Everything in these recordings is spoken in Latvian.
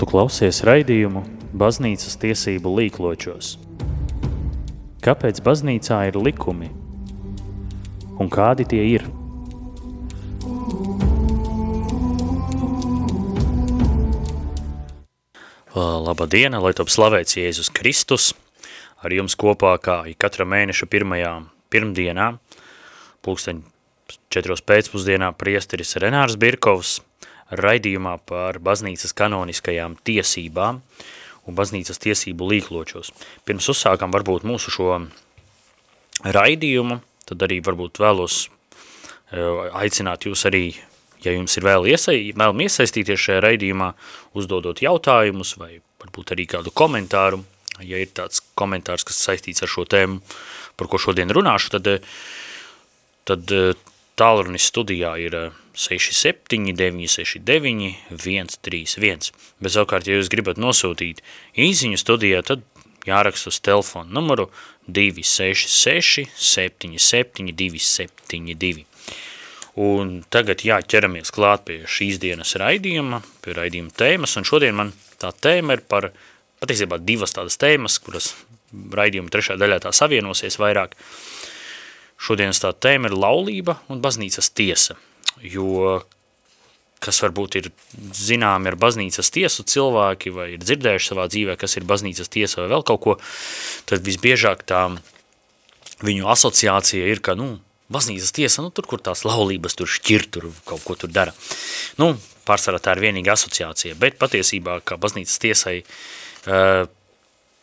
Tu klausies raidījumu Baznīcas tiesību līkločos. Kāpēc baznīcā ir likumi? Un kādi tie ir? Laba diena, lai top slavēts Jēzus Kristus. Ar jums kopā kā katra mēneša pirmajā pirmdienā, pulksteņ četros pēcpusdienā priesteris Renārs Birkovs – raidījumā par baznīcas kanoniskajām tiesībām un baznīcas tiesību līkločos. Pirms uzsākam varbūt mūsu šo raidījumu, tad arī varbūt vēlos eh, aicināt jūs arī, ja jums ir vēl iesai, vēlam iesaistīties šajā raidījumā, uzdodot jautājumus vai varbūt arī kādu komentāru, ja ir tāds komentārs, kas saistīts ar šo tēmu, par ko šodien runāšu, tad, tad eh, tālrunis studijā ir 67 969 131. Bet savukārt, ja jūs gribat nosūtīt īziņu studijā, tad jāraksta uz telefonu numuru 266 77 272. Un tagad jāķeramies klāt pie šīs dienas raidījuma, pie raidījuma tēmas, un šodien man tā tēma ir par, patiesībā divas tādas tēmas, kuras raidījuma trešā daļā tā savienosies vairāk, uh, Šodienas tā tēma ir laulība un baznīcas tiesa, jo kas varbūt ir zināmi ar baznīcas tiesu cilvēki vai ir dzirdējuši savā dzīvē, kas ir baznīcas tiesa vai vēl kaut ko, tad visbiežāk tā viņu asociācija ir, ka, nu, baznīcas tiesa, nu, tur, kur tās laulības tur šķir, tur kaut ko tur dara. Nu, pārsvarā tā ir vienīga asociācija, bet patiesībā, kā baznīcas tiesai uh,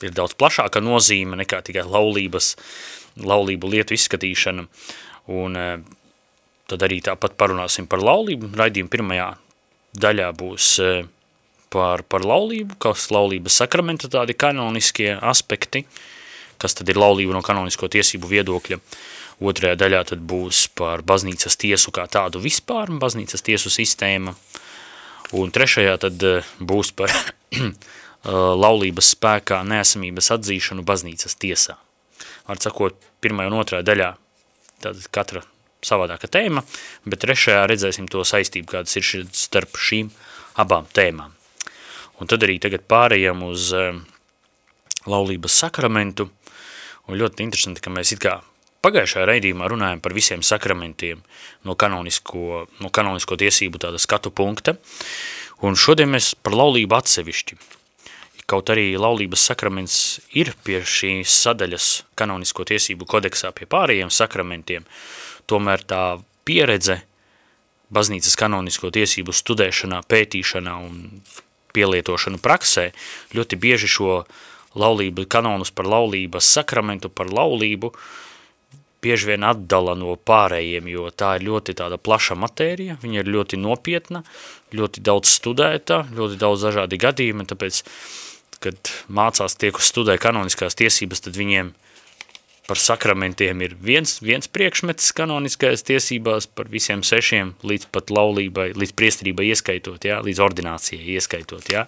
ir daudz plašāka nozīme nekā tikai laulības uh, laulību lietu izskatīšana, un e, tad arī tāpat parunāsim par laulību. Raidījuma pirmajā daļā būs e, par, par laulību, kas laulības sakramenta tādi kanoniskie aspekti, kas tad ir laulība no kanonisko tiesību viedokļa. Otrajā daļā tad būs par baznīcas tiesu kā tādu vispār, baznīcas tiesu sistēma, un trešajā tad e, būs par laulības spēkā neesamības atzīšanu baznīcas tiesā var sakot, pirmajā un otrā daļā tad katra savādāka tēma, bet trešajā redzēsim to saistību, kādas ir starp šīm abām tēmām. Un tad arī tagad pārējām uz uh, laulības sakramentu, un ļoti interesanti, ka mēs it kā pagājušajā raidījumā runājam par visiem sakramentiem no kanonisko, no kanonisko tiesību tāda skatu punkta, un šodien mēs par laulību atsevišķi Kaut arī laulības sakraments ir pie šīs sadaļas kanonisko tiesību kodeksā pie pārējiem sakramentiem, tomēr tā pieredze baznīcas kanonisko tiesību studēšanā, pētīšanā un pielietošanu praksē ļoti bieži šo laulību kanonus par laulības sakramentu, par laulību bieži vien atdala no pārējiem, jo tā ir ļoti tāda plaša matērija, viņa ir ļoti nopietna, ļoti daudz studēta, ļoti daudz dažādi gadījumi, tāpēc kad mācās tie, kas studē kanoniskās tiesības, tad viņiem par sakramentiem ir viens, viens priekšmets kanoniskajās tiesībās par visiem sešiem, līdz pat laulībai, līdz priestrībai ieskaitot, jā, līdz ordinācijai ieskaitot, jā.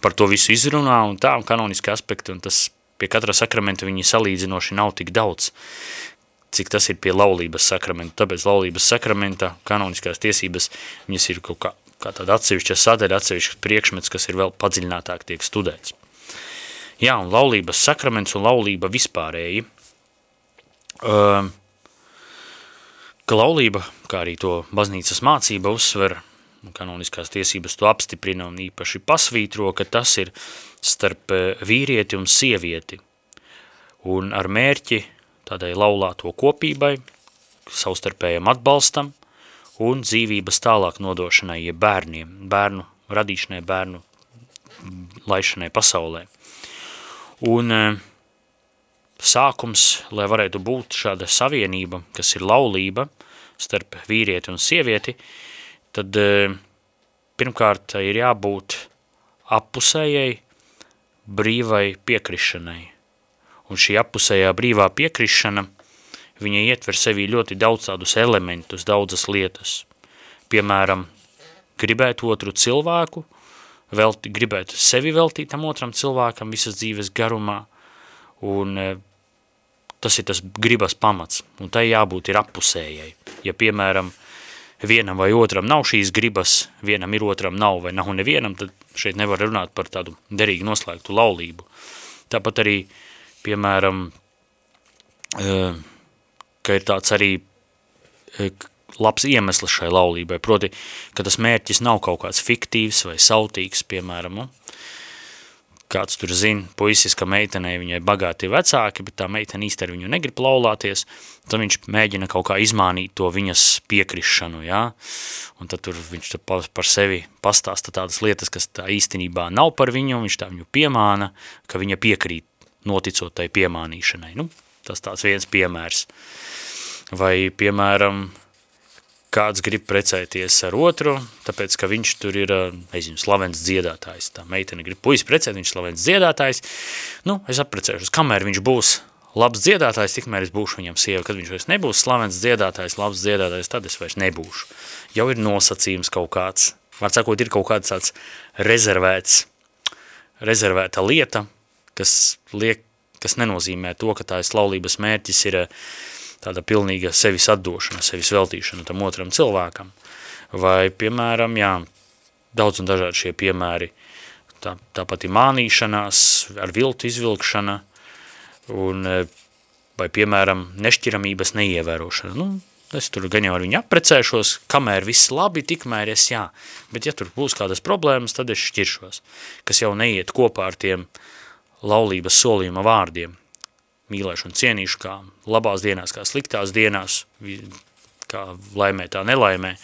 Par to visu izrunā un tā, un kanoniski aspekti, un tas pie katra sakramenta viņi salīdzinoši nav tik daudz, cik tas ir pie laulības sakramenta. Tāpēc laulības sakramenta kanoniskās tiesības, viņas ir kaut kā kā tāda atsevišķa sadaļa, atsevišķs priekšmets, kas ir vēl padziļinātāk tiek studēts. Jā, un laulības sakraments un laulība vispārēji. Uh, ka laulība, kā arī to baznīcas mācība uzsver, kanoniskās tiesības to apstiprina un īpaši pasvītro, ka tas ir starp vīrieti un sievieti. Un ar mērķi tādai laulāto kopībai, savstarpējam atbalstam – un dzīvības tālāk nodošanai, ja bērniem, bērnu radīšanai, bērnu laišanai pasaulē. Un e, sākums, lai varētu būt šāda savienība, kas ir laulība starp vīrieti un sievieti, tad e, pirmkārt ir jābūt appusējai brīvai piekrišanai. Un šī appusējā brīvā piekrišana – viņa ietver sevī ļoti daudz tādus elementus, daudzas lietas. Piemēram, gribēt otru cilvēku, velti, gribēt sevi veltīt tam otram cilvēkam visas dzīves garumā, un e, tas ir tas gribas pamats, un tai jābūt ir appusējai. Ja, piemēram, vienam vai otram nav šīs gribas, vienam ir otram nav vai nav nevienam, tad šeit nevar runāt par tādu derīgi noslēgtu laulību. Tāpat arī, piemēram, ka ir tāds arī labs iemesls šai laulībai, proti, ka tas mērķis nav kaut kāds fiktīvs vai sautīgs, piemēram, nu, kāds tur zina, puisis, ka meitenei viņai bagāti vecāki, bet tā meitene īsti ar viņu negrib laulāties, tad viņš mēģina kaut kā izmānīt to viņas piekrišanu, jā, un tad tur viņš tur par sevi pastāsta tādas lietas, kas tā īstenībā nav par viņu, viņš tā viņu piemāna, ka viņa piekrīt noticot tai piemānīšanai, nu, tas tāds viens piemērs. Vai, piemēram, kāds grib precēties ar otru, tāpēc, ka viņš tur ir, nezinu, slavens dziedātājs. Tā meitene grib puisi precēt, viņš slavens dziedātājs. Nu, es apprecēšos, kamēr viņš būs labs dziedātājs, tikmēr es būšu viņam sieva. Kad viņš vairs nebūs slavens dziedātājs, labs dziedātājs, tad es vairs nebūšu. Jau ir nosacījums kaut kāds. Var sakot, ir kaut kāds tāds rezervēts, rezervēta lieta, kas, liek, kas nenozīmē to, ka tā laulības mērķis ir uh, tāda pilnīga sevis atdošana, sevis veltīšana tam otram cilvēkam. Vai, piemēram, jā, daudz un dažādi šie piemēri, tā, tā pati mānīšanās, ar viltu izvilkšana, un, e, vai, piemēram, nešķiramības neievērošana. Nu, es tur gan jau ar viņu apprecēšos, kamēr viss labi, tikmēr es jā, bet ja tur būs kādas problēmas, tad es šķiršos, kas jau neiet kopā ar tiem laulības solījuma vārdiem – mīlēšu un cienīšu kā labās dienās, kā sliktās dienās, kā laimē, tā nelaimē.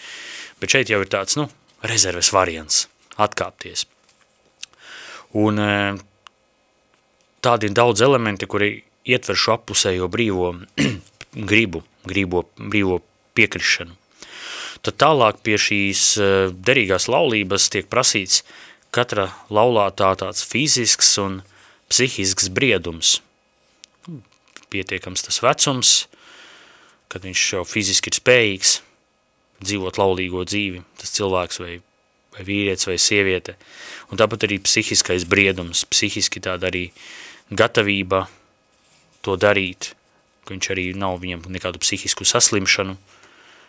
Bet šeit jau ir tāds, nu, rezerves variants, atkāpties. Un e, tādi ir daudz elementi, kuri ietver šo apusējo brīvo gribu, grībo, brīvo piekrišanu. Tad tālāk pie šīs e, derīgās laulības tiek prasīts katra laulātā tāds fizisks un psihisks briedums – pietiekams tas vecums, kad viņš jau fiziski ir spējīgs dzīvot laulīgo dzīvi, tas cilvēks vai, vai vīrietis vai sieviete. Un tāpat arī psihiskais briedums, psihiski tāda arī gatavība to darīt, ka viņš arī nav viņam nekādu psihisku saslimšanu,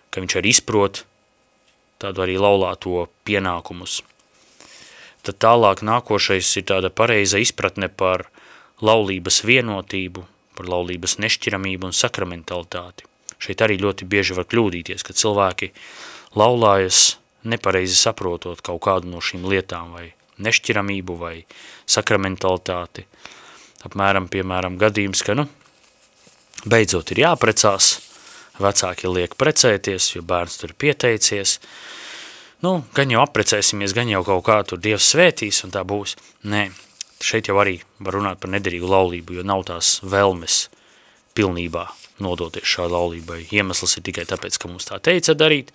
ka viņš arī izprot tādu arī laulāto pienākumus. Tad tālāk nākošais ir tāda pareiza izpratne par laulības vienotību, par laulības nešķiramību un sakramentalitāti. Šeit arī ļoti bieži var kļūdīties, ka cilvēki laulājas nepareizi saprotot kaut kādu no šīm lietām vai nešķiramību vai sakramentalitāti. Apmēram, piemēram, gadījums, ka, nu, beidzot ir jāprecās, vecāki liek precēties, jo bērns tur pieteicies, nu, gan jau apprecēsimies, gan jau kaut kā tur Dievs svētīs un tā būs. Nē, šeit jau arī var runāt par nederīgu laulību, jo nav tās vēlmes pilnībā nodoties šā laulībai. Iemesls ir tikai tāpēc, ka mums tā teica darīt,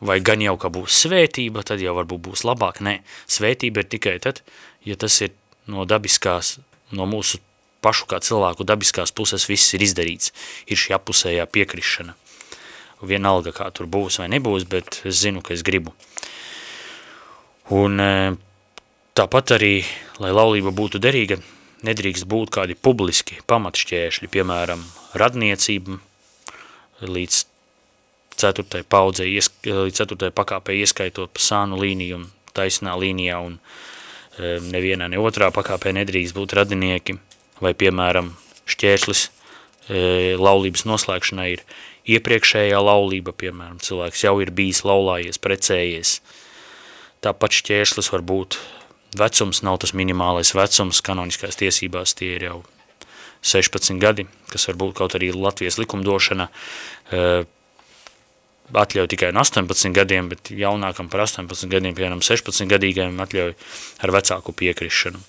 vai gan jau, ka būs svētība, tad jau varbūt būs labāk. Nē, svētība ir tikai tad, ja tas ir no dabiskās, no mūsu pašu kā cilvēku dabiskās puses viss ir izdarīts, ir šī apusējā piekrišana. Vienalga, kā tur būs vai nebūs, bet es zinu, ka es gribu. Un Tāpat arī, lai laulība būtu derīga, nedrīkst būt kādi publiski pamatšķēršļi, piemēram, radniecība līdz ceturtai paudzei, līdz ceturtai pakāpē ieskaitot pa sānu līniju un taisnā līnijā un e, nevienā ne otrā pakāpē nedrīkst būt radinieki, vai, piemēram, šķēršlis e, laulības noslēgšanai ir iepriekšējā laulība, piemēram, cilvēks jau ir bijis laulājies, precējies. Tāpat šķēršlis var būt vecums nav tas minimālais vecums, kanoniskās tiesībās tie ir jau 16 gadi, kas varbūt kaut arī Latvijas likumdošana atļauj tikai no 18 gadiem, bet jaunākam par 18 gadiem, piemēram 16 gadīgajiem atļauj ar vecāku piekrišanu.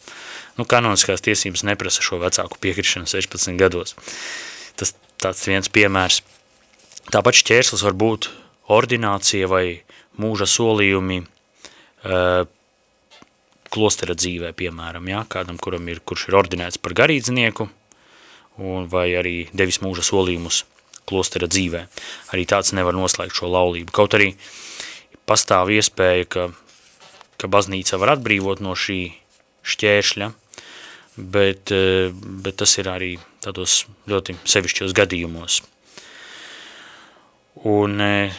Nu, kanoniskās tiesības neprasa šo vecāku piekrišanu 16 gados. Tas tāds viens piemērs. Tāpat šķērslis var būt ordinācija vai mūža solījumi uh, klostera dzīvē, piemēram, ja, kādam, kuram ir, kurš ir ordinēts par garīdznieku, un, vai arī devis mūža solījumus klostera dzīvē. Arī tāds nevar noslēgt šo laulību. Kaut arī pastāv iespēja, ka, ka baznīca var atbrīvot no šī šķēršļa, bet, eh, bet tas ir arī tādos ļoti sevišķos gadījumos. Un eh,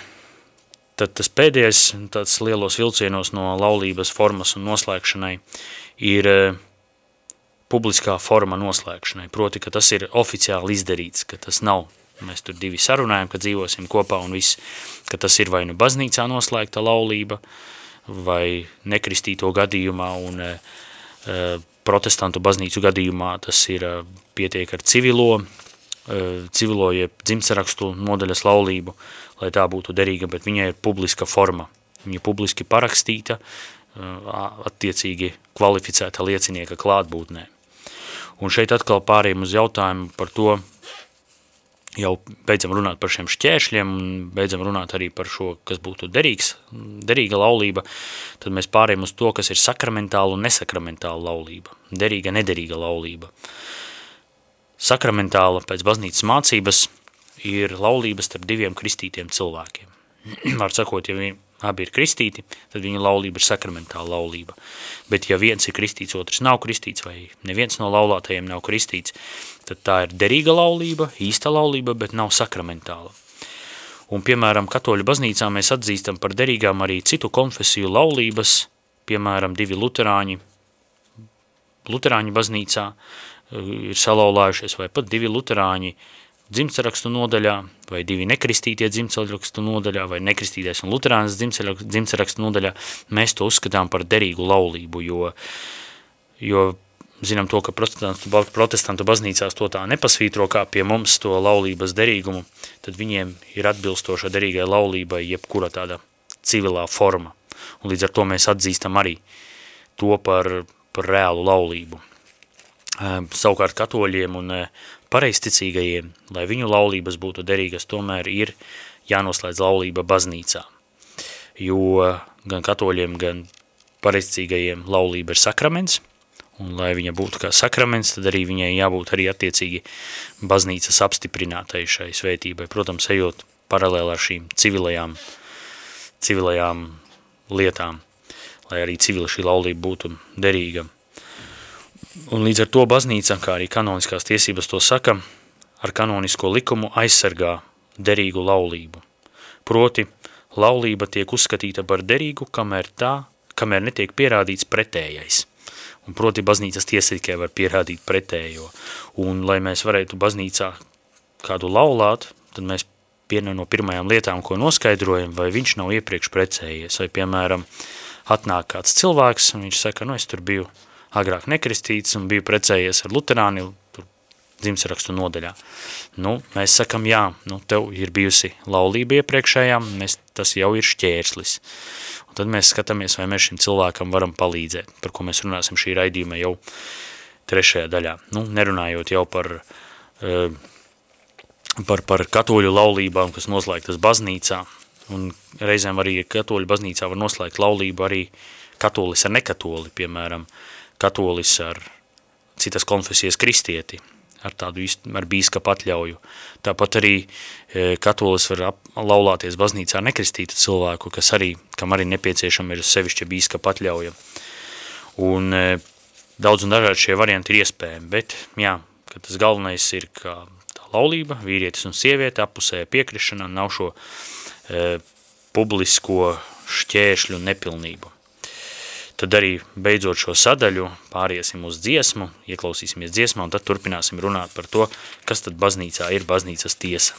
tad tas pēdējais tāds lielos vilcienos no laulības formas un noslēgšanai ir publiskā forma noslēgšanai, proti, ka tas ir oficiāli izdarīts, ka tas nav, mēs tur divi sarunājam, ka dzīvosim kopā un viss, ka tas ir vai nu baznīcā noslēgta laulība, vai nekristīto gadījumā un e, protestantu baznīcu gadījumā tas ir e, pietiek ar civilo, e, civilo jeb dzimtsarakstu nodaļas laulību, lai tā būtu derīga, bet viņai ir publiska forma, viņa publiski parakstīta, attiecīgi kvalificēta liecinieka klātbūtnē. Un šeit atkal pārējiem uz jautājumu par to, jau beidzam runāt par šiem šķēršļiem un beidzam runāt arī par šo, kas būtu derīgs, derīga laulība, tad mēs pārējiem uz to, kas ir sakramentāla un nesakramentāla laulība, derīga, nederīga laulība. Sakramentāla pēc baznīcas mācības ir laulības starp diviem kristītiem cilvēkiem. Var sakot, ja abi ir kristīti, tad viņa laulība ir sakramentāla laulība. Bet ja viens ir kristīts, otrs nav kristīts, vai neviens no laulātajiem nav kristīts, tad tā ir derīga laulība, īsta laulība, bet nav sakramentāla. Un, piemēram, katoļu baznīcā mēs atzīstam par derīgām arī citu konfesiju laulības, piemēram, divi luterāņi, luterāņu baznīcā ir salaulājušies, vai pat divi luterāņi dzimtsarakstu nodaļā, vai divi nekristītie dzimtsarakstu nodaļā, vai nekristītais un luterānas dzimtsarakstu nodaļā, mēs to uzskatām par derīgu laulību, jo, jo zinām to, ka protestantu, protestantu baznīcās to tā nepasvītro kā pie mums to laulības derīgumu, tad viņiem ir atbilstoša derīgai laulībai jebkura tāda civilā forma. Un līdz ar to mēs atzīstam arī to par, par reālu laulību. Ehm, savukārt katoļiem un pareisticīgajiem, lai viņu laulības būtu derīgas, tomēr ir jānoslēdz laulība baznīcā. Jo gan katoļiem, gan pareisticīgajiem laulība ir sakraments, un lai viņa būtu kā sakraments, tad arī viņai jābūt arī attiecīgi baznīcas apstiprinātai šai svētībai. Protams, ejot paralēli ar šīm civilajām, civilajām lietām, lai arī civila šī laulība būtu derīga. Un līdz ar to baznīca, kā arī kanoniskās tiesības to saka, ar kanonisko likumu aizsargā derīgu laulību. Proti, laulība tiek uzskatīta par derīgu, kamēr tā, kamēr netiek pierādīts pretējais. Un proti, baznīcas tiesa tikai var pierādīt pretējo. Un, lai mēs varētu baznīcā kādu laulāt, tad mēs viena no pirmajām lietām, ko noskaidrojam, vai viņš nav iepriekš precējies, vai, piemēram, atnāk kāds cilvēks, un viņš saka, nu, es tur biju agrāk nekristīts un biju precējies ar luterāni, dzimsrakstu nodaļā. Nu, mēs sakam, jā, nu, tev ir bijusi laulība iepriekšējā, mēs, tas jau ir šķērslis. Un tad mēs skatāmies, vai mēs šim cilvēkam varam palīdzēt, par ko mēs runāsim šī raidījuma jau trešajā daļā. Nu, nerunājot jau par, uh, par, par katoļu laulībām, kas noslēgtas baznīcā, un reizēm arī katoļu baznīcā var noslēgt laulību arī katolis ar nekatoli, piemēram, uh, katolis ar citas konfesijas kristieti, ar tādu ar bīskapu atļauju. Tāpat arī e, katolis var laulāties baznīcā nekristītu cilvēku, kas arī, kam arī nepieciešama ir sevišķa bīskapa atļauja. Un e, daudz un dažādi šie varianti ir iespējami, bet jā, ka tas galvenais ir, ka tā laulība, vīrietis un sieviete, apusēja piekrišana, nav šo e, publisko šķēršļu nepilnību. Tad arī beidzot šo sadaļu pāriesim uz dziesmu, ieklausīsimies dziesmā un tad turpināsim runāt par to, kas tad baznīcā ir baznīcas tiesa.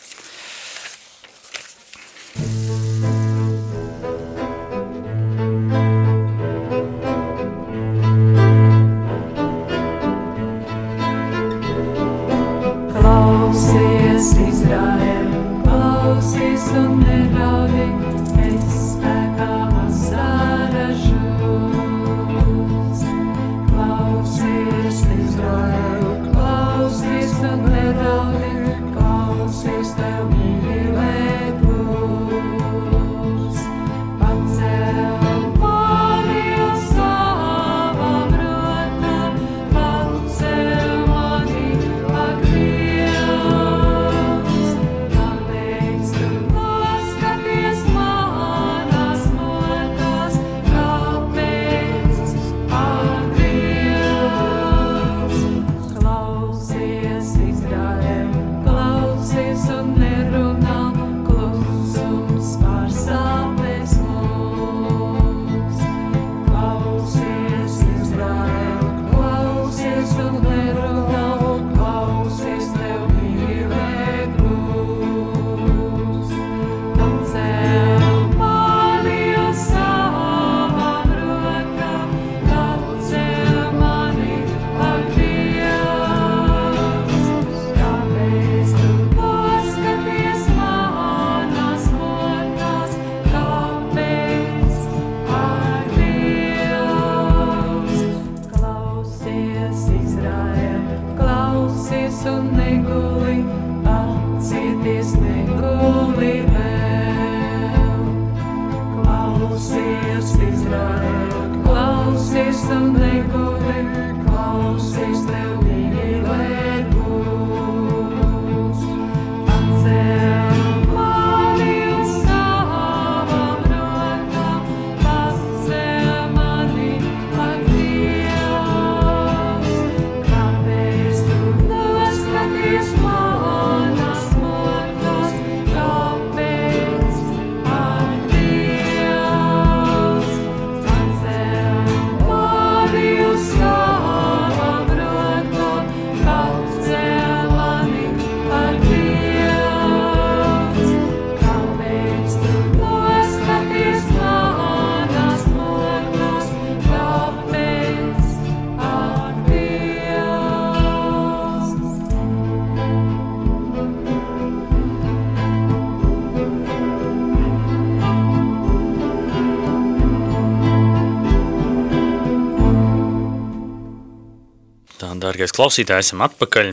Dārgais klausītāji, esam atpakaļ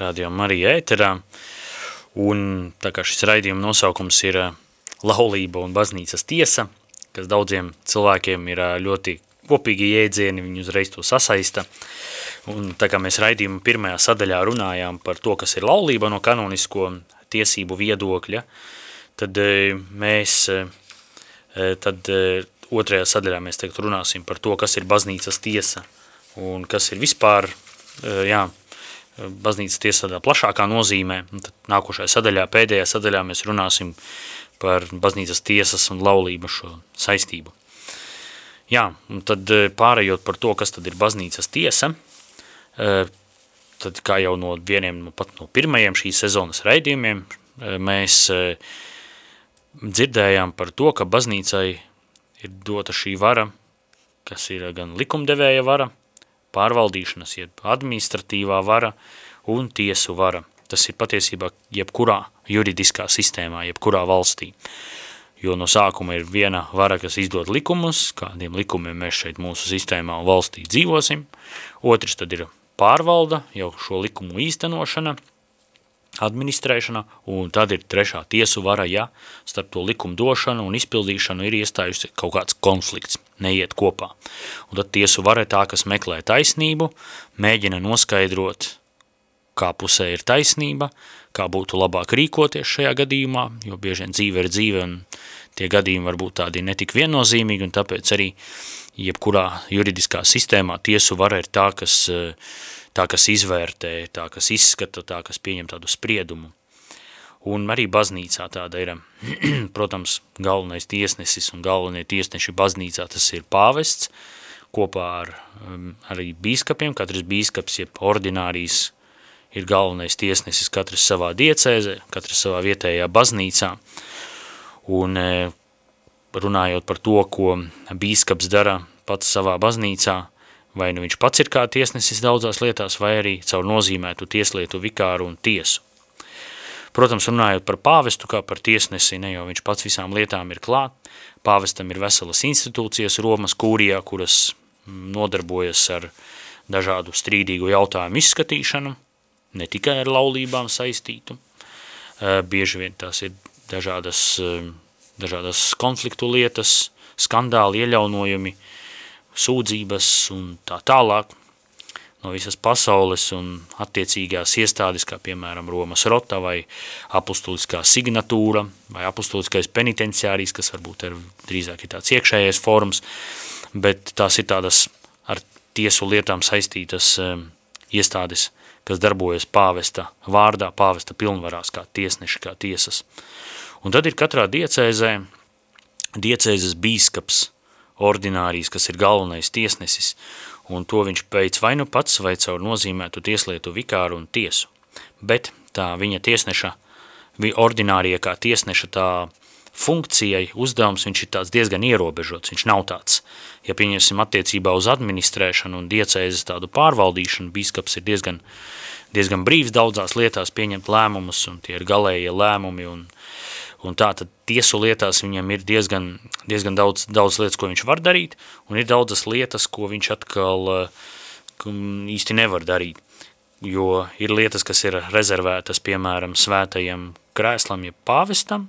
Radio Marija ēterā, un tā kā šis raidījuma nosaukums ir ā, laulība un baznīcas tiesa, kas daudziem cilvēkiem ir ā, ļoti kopīgi jēdzieni, viņi uzreiz to sasaista, un tā kā mēs raidījuma pirmajā sadaļā runājām par to, kas ir laulība no kanonisko tiesību viedokļa, tad ā, mēs, tad otrajā sadaļā mēs tagad runāsim par to, kas ir baznīcas tiesa, un kas ir vispār, eh, jā, baznīcas tiesa tādā plašākā nozīmē. Tad nākošajā sadaļā, pēdējā sadaļā mēs runāsim par baznīcas tiesas un laulību šo saistību. Jā, un tad eh, pārējot par to, kas tad ir baznīcas tiesa, eh, tad kā jau no vieniem pat no pirmajiem šīs sezonas raidījumiem, eh, mēs eh, dzirdējām par to, ka baznīcai ir dota šī vara, kas ir gan likumdevēja vara, pārvaldīšanas, jeb administratīvā vara un tiesu vara. Tas ir patiesībā jebkurā juridiskā sistēmā, jebkurā valstī. Jo no sākuma ir viena vara, kas izdod likumus, kādiem likumiem mēs šeit mūsu sistēmā un valstī dzīvosim. Otrs tad ir pārvalda, jau šo likumu īstenošana, administrēšana, un tad ir trešā tiesu vara, ja starp to likumu došanu un izpildīšanu ir iestājusi kaut kāds konflikts, neiet kopā. Un tad tiesu vara tā, kas meklē taisnību, mēģina noskaidrot, kā pusē ir taisnība, kā būtu labāk rīkoties šajā gadījumā, jo bieži vien dzīve ir dzīve un tie gadījumi var būt tādi netik viennozīmīgi, un tāpēc arī jebkurā juridiskā sistēmā tiesu vara ir tā, kas, eh, tā, kas izvērtē, tā, kas izskata, tā, kas pieņem tādu spriedumu. Un arī baznīcā tāda ir, protams, galvenais tiesnesis un galvenie tiesneši baznīcā, tas ir pāvests, kopā ar um, arī bīskapiem, katrs bīskaps, jeb ordinārijas, ir galvenais tiesnesis katrs savā diecēzē, katrs savā vietējā baznīcā. Un e, runājot par to, ko bīskaps dara pats savā baznīcā, vai nu viņš pats ir kā tiesnesis daudzās lietās, vai arī caur nozīmētu tieslietu vikāru un tiesu. Protams, runājot par pāvestu kā par tiesnesi, ne jau viņš pats visām lietām ir klāt, pāvestam ir veselas institūcijas Romas kūrijā, kuras mm, nodarbojas ar dažādu strīdīgu jautājumu izskatīšanu, ne tikai ar laulībām saistītu. Bieži vien tās ir dažādas, dažādas konfliktu lietas, skandāli, ieļaunojumi, sūdzības un tā tālāk no visas pasaules un attiecīgās iestādes, kā piemēram Romas rota vai apustuliskā signatūra vai apustuliskais penitenciārijas, kas varbūt ir drīzāk ir tāds iekšējais forums, bet tās ir tādas ar tiesu lietām saistītas um, iestādes, kas darbojas pāvesta vārdā, pāvesta pilnvarās kā tiesneši, kā tiesas. Un tad ir katrā diecēzē diecēzes bīskaps, ordinārijas, kas ir galvenais tiesnesis, un to viņš veic vai nu pats, vai caur nozīmētu tieslietu vikāru un tiesu. Bet tā viņa tiesneša, ordinārie kā tiesneša tā funkcijai, uzdevums, viņš ir tāds diezgan ierobežots, viņš nav tāds. Ja pieņemsim attiecībā uz administrēšanu un diecēzes tādu pārvaldīšanu, bīskaps ir diezgan, diezgan brīvs daudzās lietās pieņemt lēmumus, un tie ir galējie lēmumi, un, un tā tad tiesu lietās viņam ir diezgan, diezgan daudz, daudz lietas, ko viņš var darīt, un ir daudzas lietas, ko viņš atkal īsti nevar darīt. Jo ir lietas, kas ir rezervētas, piemēram, svētajam krēslam, ja pāvestam,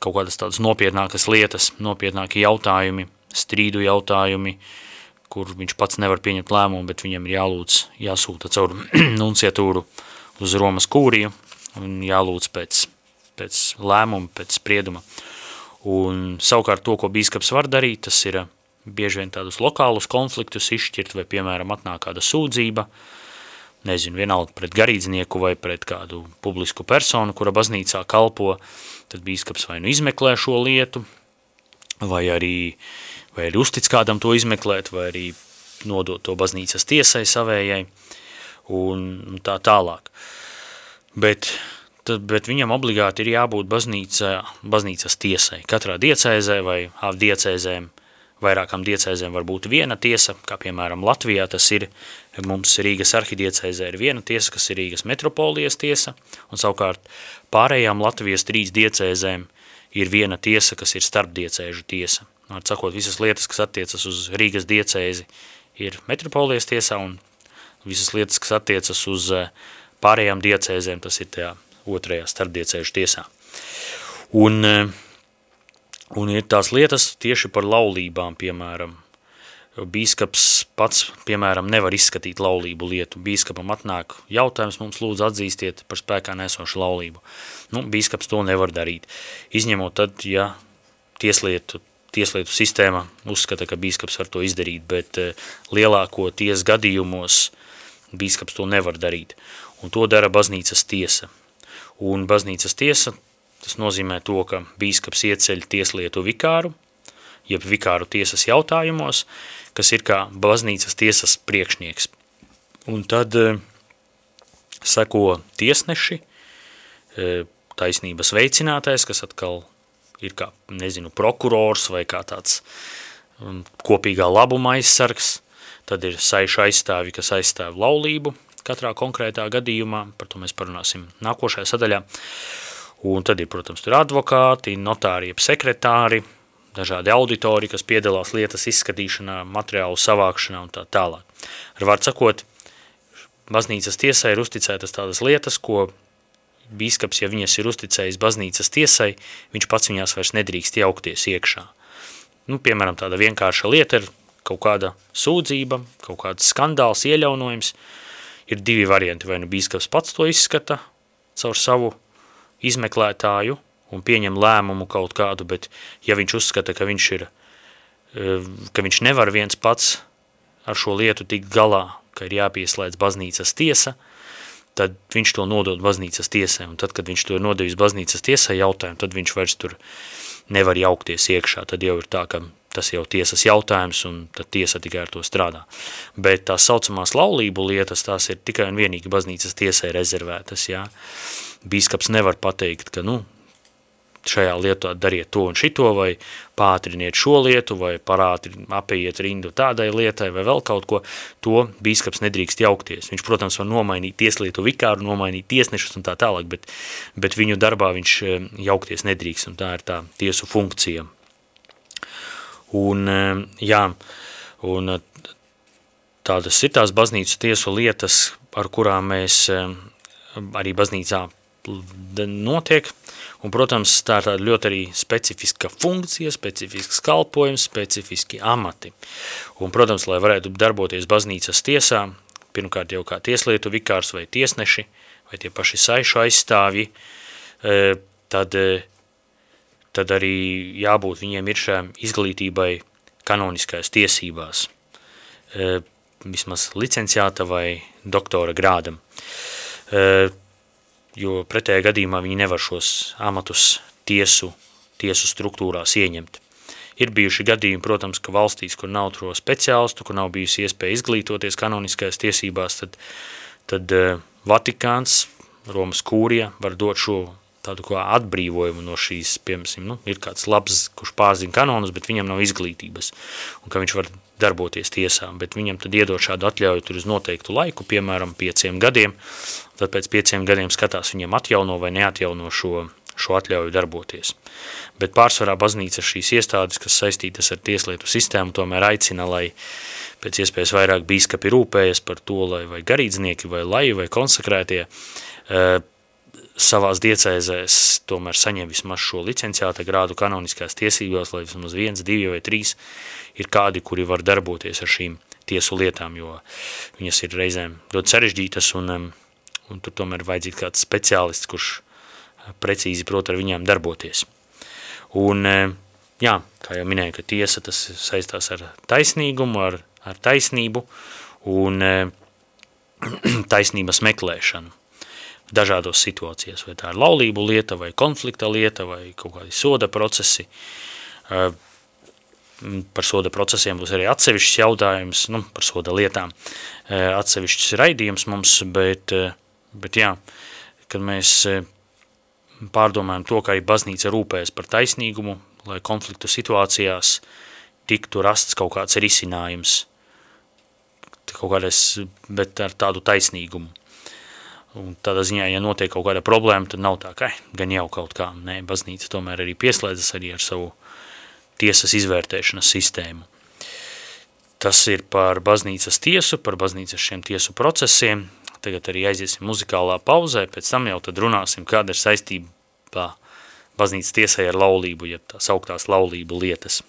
kaut kādas tādas nopietnākas lietas, nopietnāki jautājumi, strīdu jautājumi, kur viņš pats nevar pieņemt lēmumu, bet viņam ir jālūdz, jāsūta caur nunciatūru uz Romas kūriju un jālūdz pēc, pēc lēmuma, pēc sprieduma. Un savukārt to, ko bīskaps var darīt, tas ir bieži vien tādus lokālus konfliktus izšķirt, vai piemēram atnāk kāda sūdzība, nezinu, vienalga pret garīdznieku vai pret kādu publisku personu, kura baznīcā kalpo, tad bīskaps vai nu izmeklē šo lietu, vai arī, vai arī uztic kādam to izmeklēt, vai arī nodot to baznīcas tiesai savējai, un tā tālāk. Bet, tad, bet viņam obligāti ir jābūt baznīca, baznīcas tiesai. Katrā diecēzē vai diecēzēm, vairākām diecēzēm var būt viena tiesa, kā piemēram Latvijā tas ir, mums Rīgas arhidiecēzē ir viena tiesa, kas ir Rīgas metropolijas tiesa, un savukārt pārējām Latvijas trīs diecēzēm ir viena tiesa, kas ir starpdiecēžu tiesa. Var sakot, visas lietas, kas attiecas uz Rīgas diecēzi, ir metropolijas tiesā, un visas lietas, kas attiecas uz eh, pārējām diecēzēm, tas ir tajā otrajā starpdiecēžu tiesā. Un, eh, un ir tās lietas tieši par laulībām, piemēram, bīskaps pats, piemēram, nevar izskatīt laulību lietu. Bīskapam atnāk jautājums, mums lūdzu atzīstiet par spēkā nesošu laulību. Nu, bīskaps to nevar darīt. Izņemot tad, ja tieslietu, tieslietu sistēma uzskata, ka bīskaps var to izdarīt, bet eh, lielāko ties gadījumos bīskaps to nevar darīt. Un to dara baznīcas tiesa. Un baznīcas tiesa, tas nozīmē to, ka bīskaps ieceļ tieslietu vikāru, jeb vikāru tiesas jautājumos, kas ir kā baznīcas tiesas priekšnieks. Un tad e, seko tiesneši, e, taisnības veicinātais, kas atkal ir kā, nezinu, prokurors vai kā tāds um, kopīgā labuma aizsargs, tad ir saišu aizstāvi, kas aizstāv laulību katrā konkrētā gadījumā, par to mēs parunāsim nākošajā sadaļā. Un tad ir, protams, tur advokāti, notāri, sekretāri, dažādi auditori, kas piedalās lietas izskatīšanā, materiālu savākšanā un tā tālāk. Ar vārdu sakot, baznīcas tiesai ir uzticētas tādas lietas, ko bīskaps, ja viņas ir uzticējis baznīcas tiesai, viņš pats viņās vairs nedrīkst jaukties iekšā. Nu, piemēram, tāda vienkārša lieta ir kaut kāda sūdzība, kaut kāds skandāls, ieļaunojums. Ir divi varianti, vai nu bīskaps pats to izskata caur savu izmeklētāju – un pieņem lēmumu kaut kādu, bet ja viņš uzskata, ka viņš ir, eh, ka viņš nevar viens pats ar šo lietu tikt galā, ka ir jāpieslēdz baznīcas tiesa, tad viņš to nodod baznīcas tiesai, un tad, kad viņš to ir nodevis baznīcas tiesai jautājumu, tad viņš vairs tur nevar jaukties iekšā, tad jau ir tā, ka tas jau tiesas jautājums, un tad tiesa tikai ar to strādā. Bet tās saucamās laulību lietas, tās ir tikai un vienīgi baznīcas tiesai rezervētas, jā. Bīskaps nevar pateikt, ka, nu, šajā lietā dariet to un šito, vai pātriniet šo lietu, vai parātri apeiet rindu tādai lietai, vai vēl kaut ko, to bīskaps nedrīkst jaukties. Viņš, protams, var nomainīt tieslietu vikāru, nomainīt tiesnešus un tā tālāk, bet, bet viņu darbā viņš eh, jaukties nedrīkst, un tā ir tā tiesu funkcija. Un, eh, jā, un eh, tādas ir tās baznīcas tiesu lietas, ar kurām mēs arī baznīcā notiek, Un, protams, tā ir tāda ļoti arī specifiska funkcija, specifisks kalpojums, specifiski amati. Un, protams, lai varētu darboties baznīcas tiesā, pirmkārt jau kā tieslietu vikārs vai tiesneši, vai tie paši saišu aizstāvji, tad, tad arī jābūt viņiem ir šajām izglītībai kanoniskais tiesībās, e, vismaz licenciāta vai doktora grādam jo pretējā gadījumā viņi nevar šos amatus tiesu, tiesu struktūrās ieņemt. Ir bijuši gadījumi, protams, ka valstīs, kur nav to speciālistu, kur nav bijusi iespēja izglītoties kanoniskajās tiesībās, tad, tad uh, Vatikāns, Romas kūrija var dot šo tādu kā atbrīvojumu no šīs, piemēram, nu, ir kāds labs, kurš pārzina kanonus, bet viņam nav izglītības, un ka viņš var darboties tiesām, bet viņam tad iedod šādu atļauju tur uz noteiktu laiku, piemēram, pieciem gadiem, tad pēc pieciem gadiem skatās viņiem atjauno vai neatjauno šo, šo atļauju darboties. Bet pārsvarā baznīca šīs iestādes, kas saistītas ar tieslietu sistēmu, tomēr aicina, lai pēc iespējas vairāk bīskapi rūpējas par to, lai vai garīdznieki, vai lai, vai konsekrētie, uh, savās diecēzēs tomēr saņem vismaz šo licenciāta grādu kanoniskās tiesībās, lai vismaz viens, divi vai trīs ir kādi, kuri var darboties ar šīm tiesu lietām, jo viņas ir reizēm ļoti sarežģītas un, un tur tomēr vajadzīt kāds speciālists, kurš uh, precīzi prot ar viņām darboties. Un, uh, jā, kā jau minēju, ka tiesa tas saistās ar taisnīgumu, ar, ar taisnību un uh, taisnības meklēšanu dažādos situācijās, vai tā ir laulību lieta, vai konflikta lieta, vai kaut kādi soda procesi. Par soda procesiem būs arī atsevišķs jautājums, nu, par soda lietām, atsevišķs raidījums mums, bet, bet jā, kad mēs pārdomājam to, kā ir baznīca rūpējas par taisnīgumu, lai konfliktu situācijās tiktu rasts kaut kāds risinājums, kaut kādais, bet ar tādu taisnīgumu. Un tādā ziņā, ja notiek kaut kāda problēma, tad nav tā, ka gan jau kaut kā, nē, baznīca tomēr arī pieslēdzas arī ar savu tiesas izvērtēšanas sistēmu. Tas ir par baznīcas tiesu, par baznīcas šiem tiesu procesiem. Tagad arī aiziesim muzikālā pauzē, pēc tam jau tad runāsim, kāda ir saistība baznīcas tiesai ar laulību, ja tās augtās laulību lietas.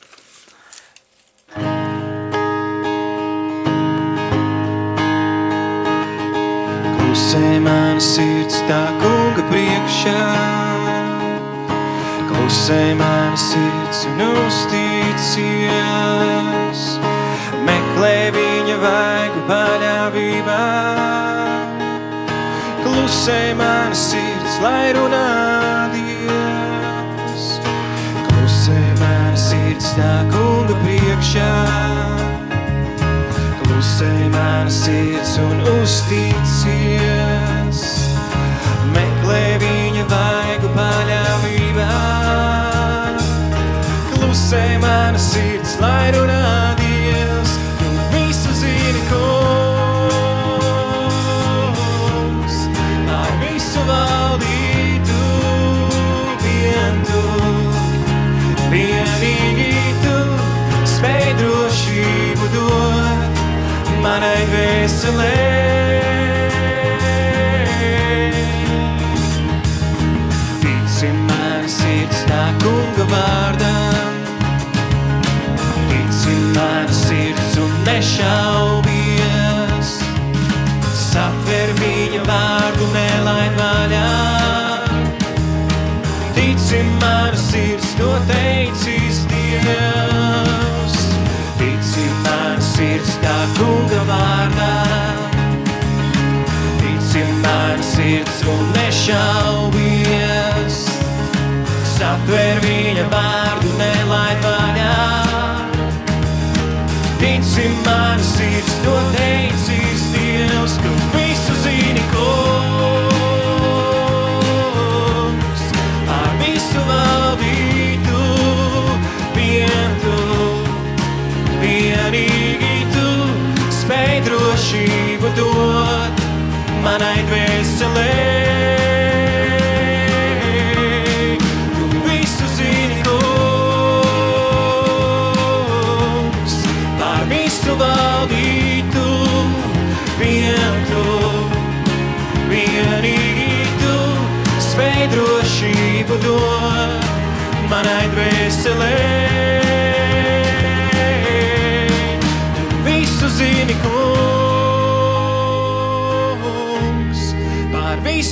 Klusē mana sirds tā kunga priekšā. Klusē mana sirds un uztīcies Meklē viņa vaigu paļāvībā. Klusē mana sirds, lai runā Dievs. Klusē mana sirds tā kunga priekšā Klusē mana sirds un uztīcies Meklē viņa vaigu paļāvībā. Klusē mana sirds, lai runā land. Un nešaubies, satver viņa vārdu nelaid vaļā. Tici man sirds, to teicīs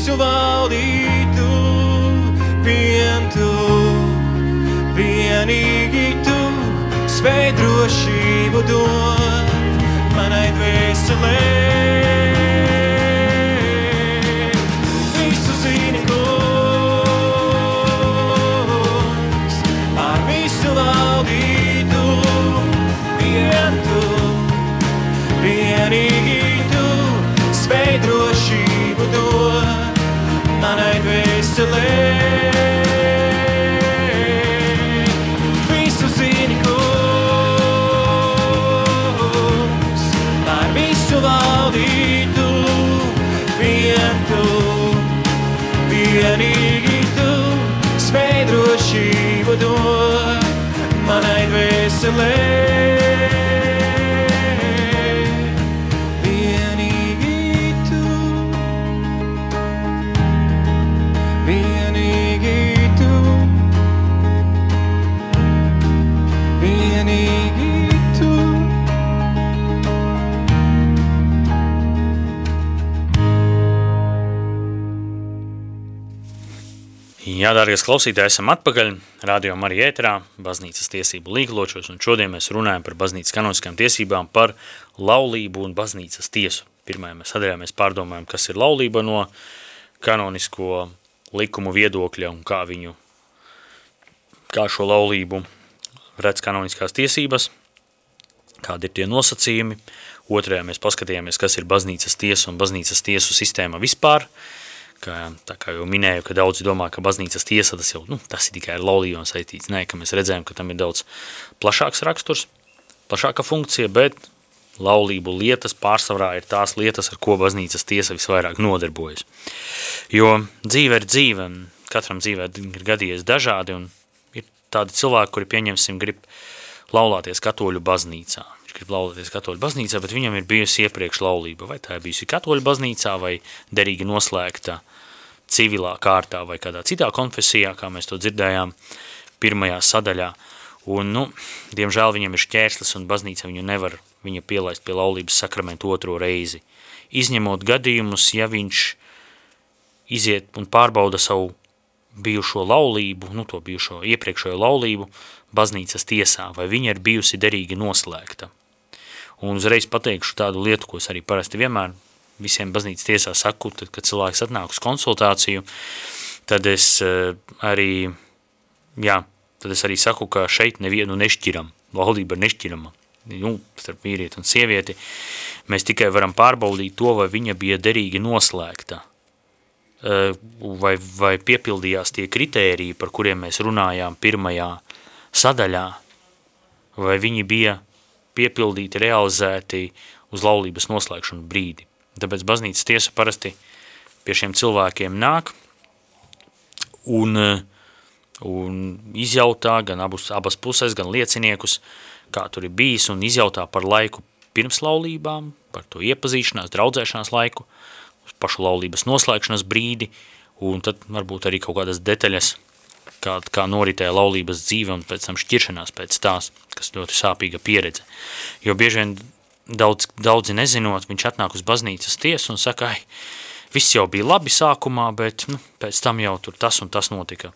visu valdītu, vien tu, vienīgi tu, spēj drošību dot manai dvēselē. Dvēselē. Visu zini, kungs, pār visu valdītu, vien tu, vienīgi tu, spēj drošību dot manai dvēselē. Jā, dārgais klausītāji, esam atpakaļ. Radio Marija ēterā, baznīcas tiesību līgločos, un šodien mēs runājam par baznīcas kanoniskām tiesībām, par laulību un baznīcas tiesu. Pirmajā mēs sadaļā mēs pārdomājam, kas ir laulība no kanonisko likumu viedokļa un kā viņu, kā šo laulību redz kanoniskās tiesības, kādi ir tie nosacījumi. Otrajā mēs paskatījāmies, kas ir baznīcas tiesa un baznīcas tiesu sistēma vispār, kā, tā kā jau minēju, ka daudzi domā, ka baznīcas tiesa tas jau, nu, tas ir tikai ar laulību un saistīts. Nē, ka mēs redzējām, ka tam ir daudz plašāks raksturs, plašāka funkcija, bet laulību lietas pārsvarā ir tās lietas, ar ko baznīcas tiesa visvairāk nodarbojas. Jo dzīve ir dzīve, un katram dzīvē ir gadījies dažādi, un ir tādi cilvēki, kuri, pieņemsim, grib laulāties katoļu baznīcā. Viņš grib laulāties katoļu baznīcā, bet viņam ir bijusi iepriekš laulība. Vai tā ir bijusi katoļu baznīcā, vai derīgi noslēgta civilā kārtā, vai kādā citā konfesijā, kā mēs to dzirdējām pirmajā sadaļā. Un, nu, diemžēl viņam ir šķērslis, un baznīca viņu nevar viņa pielaist pie laulības sakramentu otro reizi. Izņemot gadījumus, ja viņš iziet un pārbauda savu bijušo laulību, nu to bijušo iepriekšējo laulību, baznīcas tiesā, vai viņa ir bijusi derīgi noslēgta. Un uzreiz pateikšu tādu lietu, ko es arī parasti vienmēr visiem baznīcas tiesā saku, tad, kad cilvēks atnāk uz konsultāciju, tad es uh, arī, jā, tad es arī saku, ka šeit nevienu nešķiram, laulība ir nešķirama, nu, starp vīrieti un sievieti, mēs tikai varam pārbaudīt to, vai viņa bija derīgi noslēgta, uh, vai, vai piepildījās tie kritēriji, par kuriem mēs runājām pirmajā sadaļā, vai viņi bija piepildīti, realizēti uz laulības noslēgšanu brīdi. Tāpēc baznīcas tiesa parasti pie šiem cilvēkiem nāk un, un izjautā gan abus, abas puses, gan lieciniekus, kā tur ir bijis, un izjautā par laiku pirms laulībām, par to iepazīšanās, draudzēšanās laiku, pašu laulības noslēgšanas brīdi, un tad varbūt arī kaut kādas detaļas kā, kā noritēja laulības dzīve un pēc tam šķiršanās pēc tās, kas ļoti sāpīga pieredze. Jo bieži vien daudz, daudzi nezinot, viņš atnāk uz baznīcas tiesu un saka, ai, viss jau bija labi sākumā, bet nu, pēc tam jau tur tas un tas notika.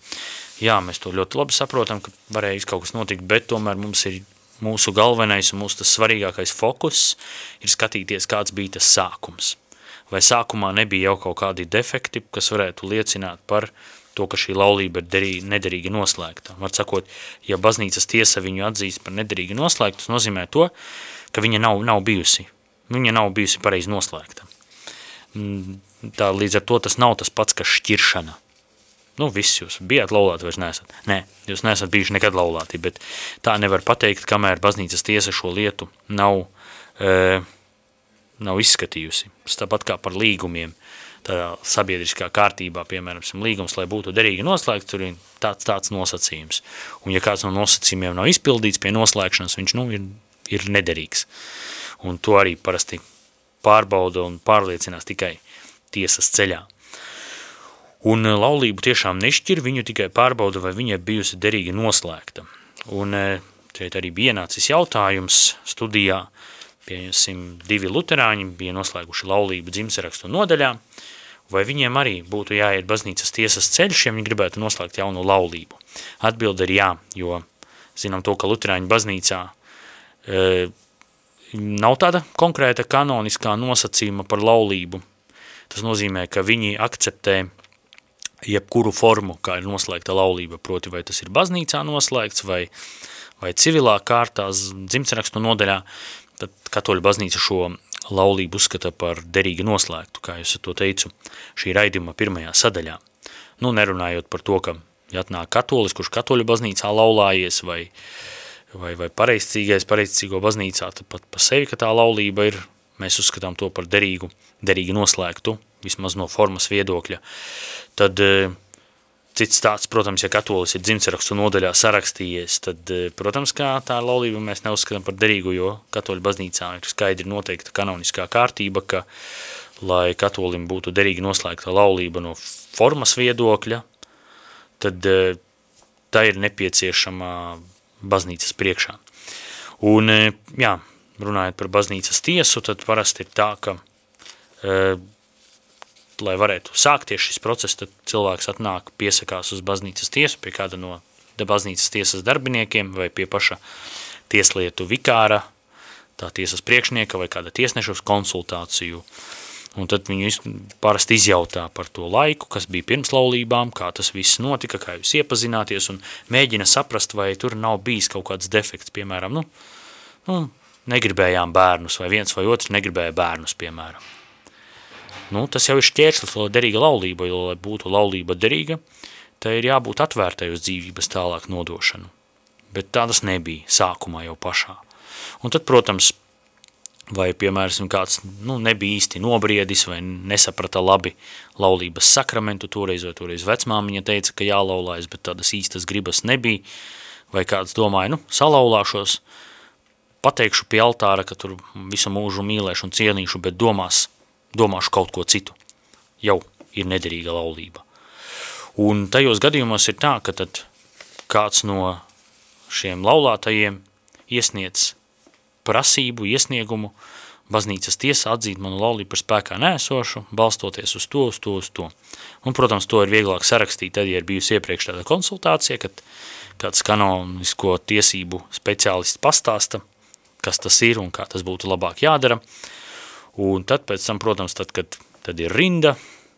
Jā, mēs to ļoti labi saprotam, ka varēja kaut kas notikt, bet tomēr mums ir mūsu galvenais un mūsu tas svarīgākais fokus ir skatīties, kāds bija tas sākums. Vai sākumā nebija jau kaut kādi defekti, kas varētu liecināt par to, ka šī laulība ir derīgi, nederīgi noslēgta. Var sakot, ja baznīcas tiesa viņu atzīst par nederīgi noslēgtu, tas nozīmē to, ka viņa nav, nav bijusi. Viņa nav bijusi pareizi noslēgta. Mm, Tā līdz ar to tas nav tas pats, kas šķiršana. Nu, viss jūs bijāt laulāti, vairs neesat. Nē, jūs neesat bijuši nekad laulāti, bet tā nevar pateikt, kamēr baznīcas tiesa šo lietu nav, e, nav izskatījusi. Tas tāpat kā par līgumiem tādā sabiedriskā kārtībā, piemēram, līgums, lai būtu derīgi noslēgts, tur ir tāds, tāds nosacījums. Un ja kāds no nosacījumiem nav izpildīts pie noslēgšanas, viņš nu, ir, ir nederīgs. Un to arī parasti pārbauda un pārliecinās tikai tiesas ceļā. Un eh, laulību tiešām nešķir, viņu tikai pārbauda, vai viņa ir bijusi derīgi noslēgta. Un eh, šeit arī bija ienācis jautājums studijā, pieņemsim, divi luterāņi bija noslēguši laulību dzimsarakstu nodaļā, vai viņiem arī būtu jāiet baznīcas tiesas ceļš, ja viņi gribētu noslēgt jaunu laulību. Atbilde ir jā, jo zinām to, ka luterāņu baznīcā e, nav tāda konkrēta kanoniskā nosacījuma par laulību. Tas nozīmē, ka viņi akceptē jebkuru formu, kā ir noslēgta laulība, proti vai tas ir baznīcā noslēgts vai, vai civilā kārtā dzimtsarakstu nodaļā, tad katoļu baznīca šo laulību uzskata par derīgi noslēgtu, kā jūs to teicu, šī raidījuma pirmajā sadaļā. Nu, nerunājot par to, ka ja atnāk katolis, kurš katoļu baznīcā laulājies vai, vai, vai pareizcīgais pareizcīgo baznīcā, tad pat pa sevi, ka tā laulība ir, mēs uzskatām to par derīgu, derīgi noslēgtu, vismaz no formas viedokļa. Tad cits tāds, protams, ja katolis ir dzimtsarakstu nodaļā sarakstījies, tad, protams, kā tā laulība mēs neuzskatām par derīgu, jo katoļu baznīcā ir skaidri noteikta kanoniskā kārtība, ka, lai katolim būtu derīgi noslēgta laulība no formas viedokļa, tad tā ir nepieciešama baznīcas priekšā. Un, e, jā, runājot par baznīcas tiesu, tad parasti ir tā, ka, lai varētu sākties šis process, tad cilvēks atnāk, piesakās uz baznīcas tiesu pie kāda no baznīcas tiesas darbiniekiem vai pie paša tieslietu vikāra, tā tiesas priekšnieka vai kāda tiesneša uz konsultāciju. Un tad viņu parasti izjautā par to laiku, kas bija pirms laulībām, kā tas viss notika, kā jūs iepazināties un mēģina saprast, vai tur nav bijis kaut kāds defekts, piemēram, nu, nu negribējām bērnus, vai viens vai otrs negribēja bērnus, piemēram. Nu, tas jau ir šķērslis, lai derīga laulība, jo, lai būtu laulība derīga, tai ir jābūt atvērtai uz dzīvības tālāk nodošanu. Bet tā tas nebija sākumā jau pašā. Un tad, protams, vai, piemēram, kāds nu, nebija īsti nobriedis vai nesaprata labi laulības sakramentu, toreiz vai toreiz vecmāmiņa teica, ka jālaulājas, bet tādas īstas gribas nebija, vai kāds domāja, nu, salaulāšos, pateikšu pie altāra, ka tur visu mūžu mīlēšu un cienīšu, bet domās, domāšu kaut ko citu. Jau ir nederīga laulība. Un tajos gadījumos ir tā, ka tad kāds no šiem laulātajiem iesniedz prasību, iesniegumu, baznīcas tiesa atzīt manu laulību par spēkā nēsošu, balstoties uz to, uz to, uz to. Un, protams, to ir vieglāk sarakstīt, tad, ja ir bijusi iepriekš tāda konsultācija, kad kāds kanonisko tiesību speciālists pastāsta, kas tas ir un kā tas būtu labāk jādara. Un tad pēc tam, protams, tad, kad tad ir rinda,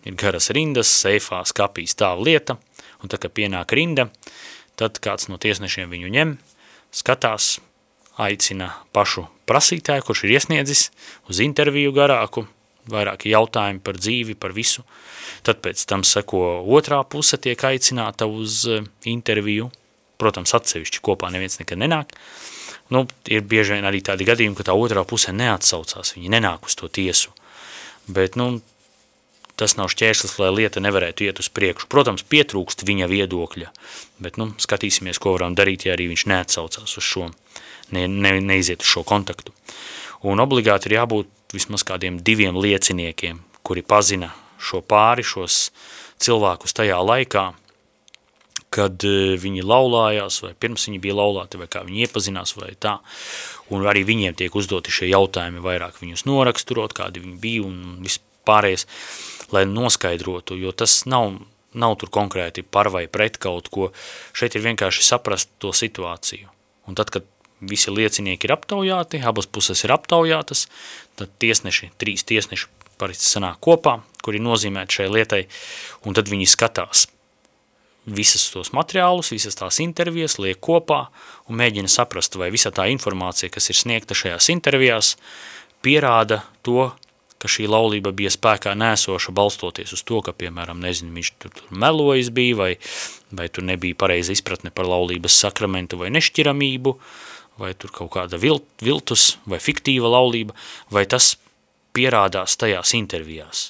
ir garas rindas, seifā skapī stāv lieta, un tad, kad pienāk rinda, tad kāds no tiesnešiem viņu ņem, skatās, aicina pašu prasītāju, kurš ir iesniedzis uz interviju garāku, vairāki jautājumi par dzīvi, par visu. Tad pēc tam seko otrā puse tiek aicināta uz eh, interviju, protams, atsevišķi kopā neviens nekad nenāk. Nu, ir bieži vien arī tādi gadījumi, ka tā otrā puse neatsaucās, viņi nenāk uz to tiesu. Bet, nu, tas nav šķērslis, lai lieta nevarētu iet uz priekšu. Protams, pietrūkst viņa viedokļa, bet, nu, skatīsimies, ko varam darīt, ja arī viņš neatsaucās uz šo, ne, ne, neiziet uz šo kontaktu. Un obligāti ir jābūt vismaz kādiem diviem lieciniekiem, kuri pazina šo pāri, šos cilvēkus tajā laikā, kad eh, viņi laulājās, vai pirms viņi bija laulāti, vai kā viņi iepazinās, vai tā. Un arī viņiem tiek uzdoti šie jautājumi, vairāk viņus noraksturot, kādi viņi bija un vispārējais, lai noskaidrotu, jo tas nav, nav tur konkrēti par vai pret kaut ko. Šeit ir vienkārši saprast to situāciju. Un tad, kad visi liecinieki ir aptaujāti, abas puses ir aptaujātas, tad tiesneši, trīs tiesneši parasti sanāk kopā, kuri nozīmēt šai lietai, un tad viņi skatās visas tos materiālus, visas tās intervijas, liek kopā un mēģina saprast, vai visa tā informācija, kas ir sniegta šajās intervijās, pierāda to, ka šī laulība bija spēkā nēsoša, balstoties uz to, ka, piemēram, nezinu, viņš tur, tur melojas bija, vai, vai tur nebija pareiza izpratne par laulības sakramentu vai nešķiramību, vai tur kaut kāda vilt, viltus vai fiktīva laulība, vai tas pierādās tajās intervijās.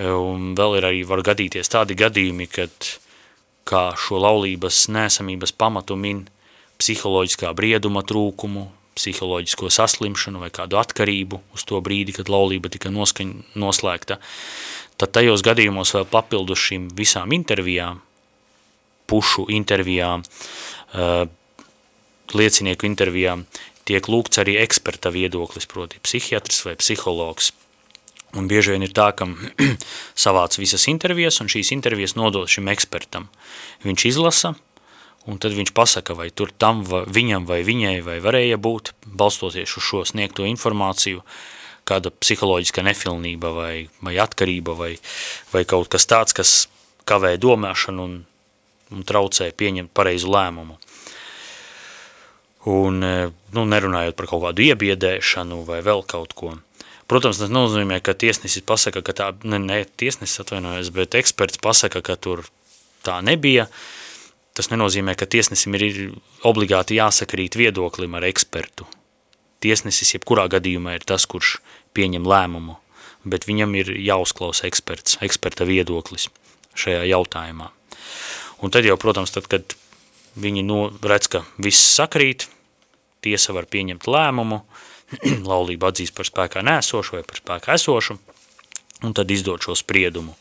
Un vēl ir arī var gadīties tādi gadījumi, kad kā šo laulības nēsamības pamatu min psiholoģiskā brieduma trūkumu, psiholoģisko saslimšanu vai kādu atkarību uz to brīdi, kad laulība tika noskaņ, noslēgta, tad tajos gadījumos vēl papildus šīm visām intervijām, pušu intervijām, liecinieku intervijām, tiek lūgts arī eksperta viedoklis, proti psihiatrs vai psihologs. Un bieži vien ir tā, ka savāc visas intervijas, un šīs intervijas nodod šim ekspertam. Viņš izlasa, un tad viņš pasaka, vai tur tam, vai viņam vai viņai vai varēja būt, balstoties uz šo sniegto informāciju, kāda psiholoģiska nefilnība vai, vai atkarība vai, vai kaut kas tāds, kas kavē domāšanu un, un traucē pieņemt pareizu lēmumu. Un, nu, nerunājot par kaut kādu iebiedēšanu vai vēl kaut ko. Protams, tas nozīmē, ka tiesnesis pasaka, ka tā, ne, ne tiesnesis atvainojas, bet eksperts pasaka, ka tur tā nebija. Tas nenozīmē, ka tiesnesim ir obligāti jāsakarīt viedoklim ar ekspertu. Tiesnesis jebkurā gadījumā ir tas, kurš pieņem lēmumu, bet viņam ir jāuzklausa eksperts, eksperta viedoklis šajā jautājumā. Un tad jau, protams, tad, kad viņi no, redz, ka viss sakrīt, tiesa var pieņemt lēmumu, laulību atzīst par spēkā nēsošu vai par spēkā esošu, un tad izdot šo spriedumu.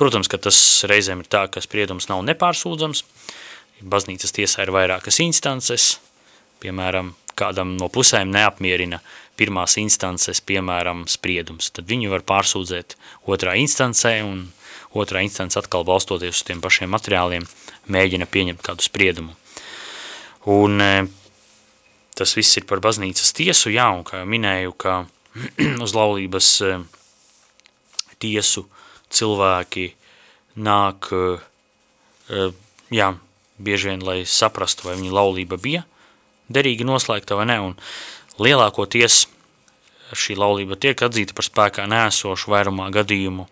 Protams, ka tas reizēm ir tā, ka spriedums nav nepārsūdzams, baznīcas tiesā ir vairākas instances, piemēram, kādam no pusēm neapmierina pirmās instances, piemēram, spriedums, tad viņu var pārsūdzēt otrā instancē, un otrā instance atkal balstoties uz tiem pašiem materiāliem mēģina pieņemt kādu spriedumu. Un e, tas viss ir par baznīcas tiesu, jā, un kā jau minēju, ka uz laulības e, tiesu cilvēki nāk, e, jā, bieži vien, lai saprastu, vai viņa laulība bija derīgi noslēgta vai ne, un lielākoties šī laulība tiek atzīta par spēkā nēsošu vairumā gadījumu,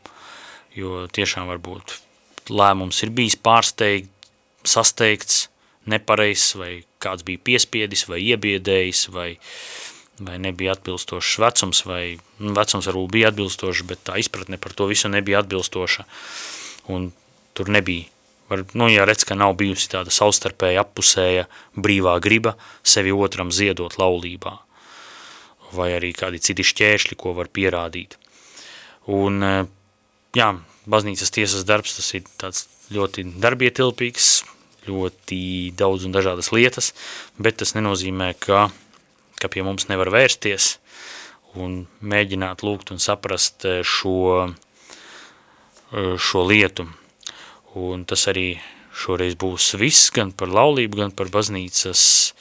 jo tiešām varbūt lēmums ir bijis pārsteigt, sasteigts, nepareizs, vai kāds bija piespiedis, vai iebiedējis, vai, vai nebija atbilstošs vecums, vai nu, vecums varbūt bija atbilstošs, bet tā izpratne par to visu nebija atbilstoša, un tur nebija. Var, nu, ja redz, ka nav bijusi tāda savstarpēja appusēja brīvā griba sevi otram ziedot laulībā, vai arī kādi citi šķēršļi, ko var pierādīt. Un, eh, jā, baznīcas tiesas darbs, tas ir tāds ļoti darbietilpīgs, ļoti daudz un dažādas lietas, bet tas nenozīmē, ka, ka pie mums nevar vērsties un mēģināt lūgt un saprast eh, šo, eh, šo lietu. Un tas arī šoreiz būs viss, gan par laulību, gan par baznīcas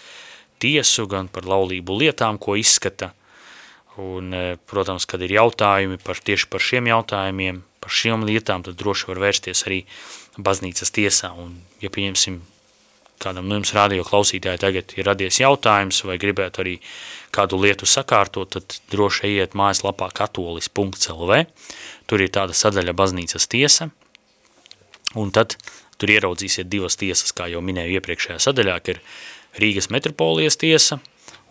tiesu, gan par laulību lietām, ko izskata. Un, e, protams, kad ir jautājumi par tieši par šiem jautājumiem, par šiem lietām, tad droši var vērsties arī baznīcas tiesā. Un, ja pieņemsim, kādam no jums radio klausītāji tagad ir radies jautājums vai gribētu arī kādu lietu sakārtot, tad droši iet mājaslapā katolis.lv. Tur ir tāda sadaļa baznīcas tiesa, Un tad tur ieraudzīsiet divas tiesas, kā jau minēju iepriekšējā sadaļā, ka ir Rīgas metropolijas tiesa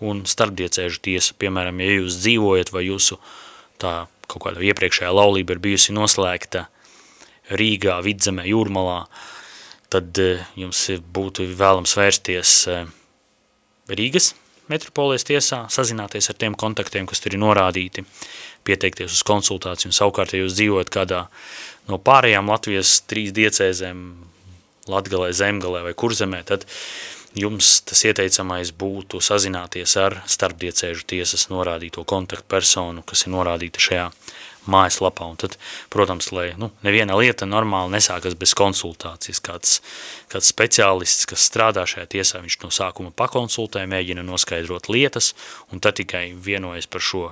un starpdiecēžu tiesa. Piemēram, ja jūs dzīvojat vai jūsu tā kaut kāda iepriekšējā laulība ir bijusi noslēgta Rīgā, Vidzemē, Jūrmalā, tad eh, jums būtu vēlams vērsties eh, Rīgas metropolijas tiesā, sazināties ar tiem kontaktiem, kas tur ir norādīti, pieteikties uz konsultāciju, un savukārt, ja jūs dzīvojat kādā no pārējām Latvijas trīs diecēzēm, Latgalē, Zemgalē vai Kurzemē, tad jums tas ieteicamais būtu sazināties ar starpdiecēžu tiesas norādīto kontaktpersonu, kas ir norādīta šajā mājaslapā. Un tad, protams, lai nu, neviena lieta normāli nesākas bez konsultācijas. Kāds, kāds speciālists, kas strādā šajā tiesā, viņš no sākuma pakonsultē, mēģina noskaidrot lietas, un tad tikai vienojas par šo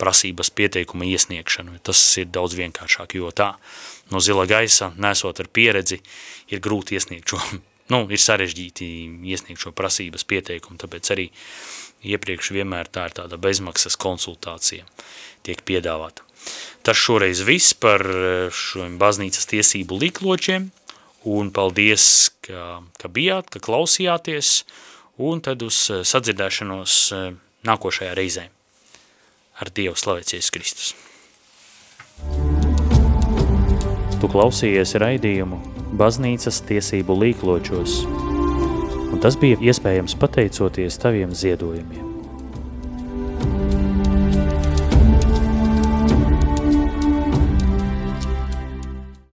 prasības pieteikuma iesniegšanu. Tas ir daudz vienkāršāk, jo tā no zila gaisa, nesot ar pieredzi, ir grūti iesniegt šo, nu, ir sarežģīti iesniegt šo prasības pieteikumu, tāpēc arī iepriekš vienmēr tā ir tāda bezmaksas konsultācija tiek piedāvāta. Tas šoreiz viss par šiem baznīcas tiesību likločiem, un paldies, ka, ka bijāt, ka klausījāties, un tad uz sadzirdēšanos nākošajā reizē ar Dievu slavēcies Kristus. Tu klausījies raidījumu Baznīcas tiesību līkločos, un tas bija iespējams pateicoties taviem ziedojumiem.